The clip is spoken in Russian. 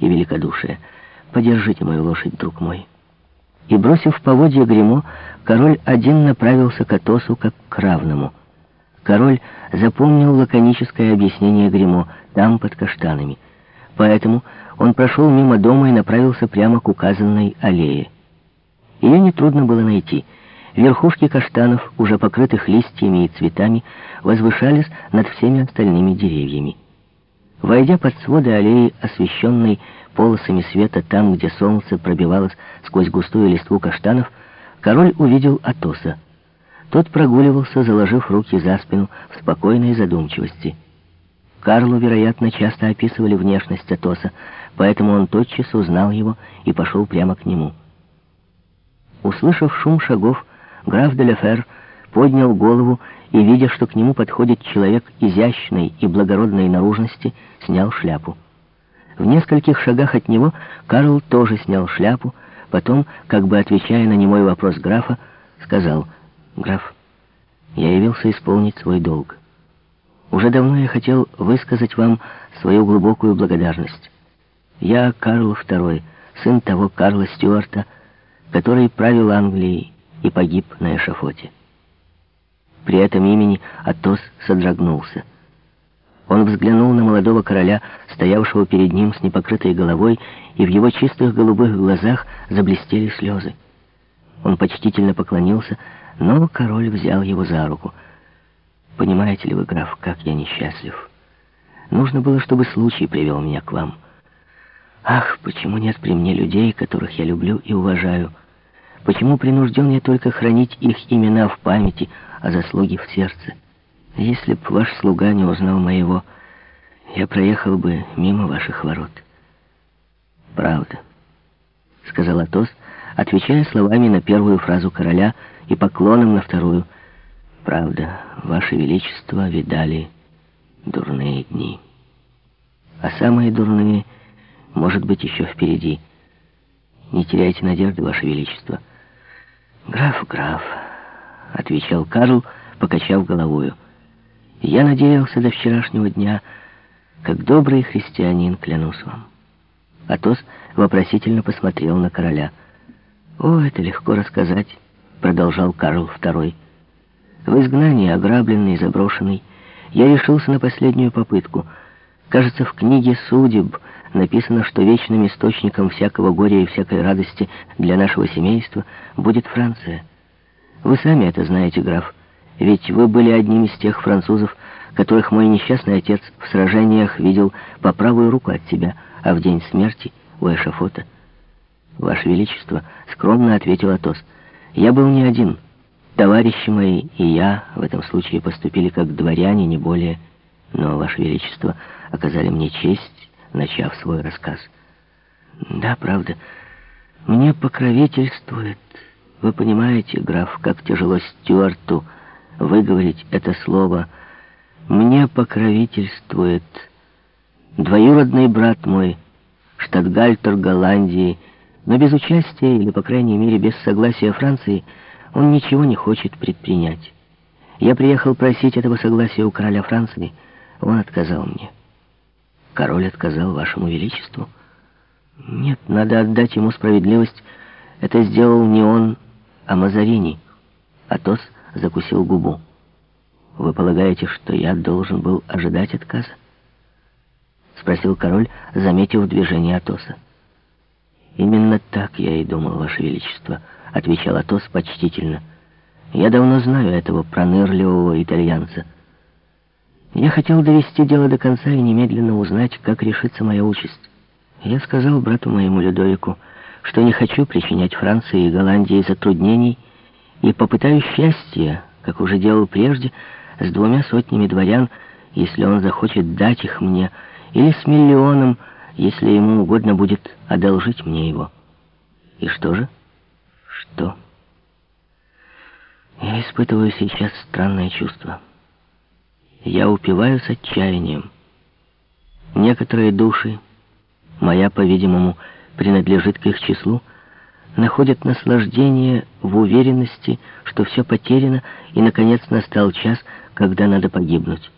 и великодушия. Подержите мою лошадь, друг мой». И, бросив поводья гримо король один направился к Атосу как к равному. Король запомнил лаконическое объяснение гримо там, под каштанами. Поэтому он прошел мимо дома и направился прямо к указанной аллее. Ее нетрудно было найти. Верхушки каштанов, уже покрытых листьями и цветами, возвышались над всеми остальными деревьями. Войдя под своды аллеи, освещенной полосами света там, где солнце пробивалось сквозь густую листву каштанов, король увидел Атоса. Тот прогуливался, заложив руки за спину в спокойной задумчивости. Карлу, вероятно, часто описывали внешность Атоса, поэтому он тотчас узнал его и пошел прямо к нему. Услышав шум шагов, граф де Лефер поднял голову и, видя, что к нему подходит человек изящной и благородной наружности, снял шляпу. В нескольких шагах от него Карл тоже снял шляпу, потом, как бы отвечая на немой вопрос графа, сказал, «Граф, я явился исполнить свой долг. Уже давно я хотел высказать вам свою глубокую благодарность. Я Карл II, сын того Карла Стюарта, который правил Англией и погиб на эшафоте. При этом имени Атос содрогнулся. Он взглянул на молодого короля, стоявшего перед ним с непокрытой головой, и в его чистых голубых глазах заблестели слезы. Он почтительно поклонился, но король взял его за руку. «Понимаете ли вы, граф, как я несчастлив? Нужно было, чтобы случай привел меня к вам. Ах, почему нет при мне людей, которых я люблю и уважаю?» Почему принужден я только хранить их имена в памяти, а заслуги в сердце? Если б ваш слуга не узнал моего, я проехал бы мимо ваших ворот. Правда, сказал Атос, отвечая словами на первую фразу короля и поклоном на вторую. Правда, ваше величество видали дурные дни. А самые дурные, может быть, еще впереди. Не теряйте надежды, ваше величество. «Граф, граф», — отвечал Карл, покачав головою. «Я надеялся до вчерашнего дня, как добрый христианин, клянусь вам». Атос вопросительно посмотрел на короля. «О, это легко рассказать», — продолжал Карл II. «В изгнании, ограбленный, заброшенный, я решился на последнюю попытку. Кажется, в книге «Судеб» написано, что вечным источником всякого горя и всякой радости для нашего семейства будет Франция. Вы сами это знаете, граф, ведь вы были одним из тех французов, которых мой несчастный отец в сражениях видел по правую руку от себя, а в день смерти у эшафота. Ваше Величество, скромно ответил Атос, я был не один. Товарищи мои и я в этом случае поступили как дворяне, не более, но, Ваше Величество, оказали мне честь начав свой рассказ. «Да, правда, мне покровительствует. Вы понимаете, граф, как тяжело Стюарту выговорить это слово. Мне покровительствует двоюродный брат мой, штатгальтер Голландии, но без участия, или, по крайней мере, без согласия Франции, он ничего не хочет предпринять. Я приехал просить этого согласия у короля Франции, он отказал мне». Король отказал вашему величеству? Нет, надо отдать ему справедливость. Это сделал не он, а Мазарини. Атос закусил губу. Вы полагаете, что я должен был ожидать отказа? Спросил король, заметив движение Атоса. «Именно так я и думал, Ваше Величество», — отвечал Атос почтительно. «Я давно знаю этого пронырливого итальянца». Я хотел довести дело до конца и немедленно узнать, как решится моя участь. Я сказал брату моему Людовику, что не хочу причинять Франции и Голландии затруднений и попытаюсь счастья, как уже делал прежде, с двумя сотнями дворян, если он захочет дать их мне, или с миллионом, если ему угодно будет одолжить мне его. И что же? Что? Я испытываю сейчас странное чувство я упиваюсь отчаянием. Некоторые души, моя, по-видимому, принадлежит к их числу, находят наслаждение в уверенности, что все потеряно, и, наконец, настал час, когда надо погибнуть.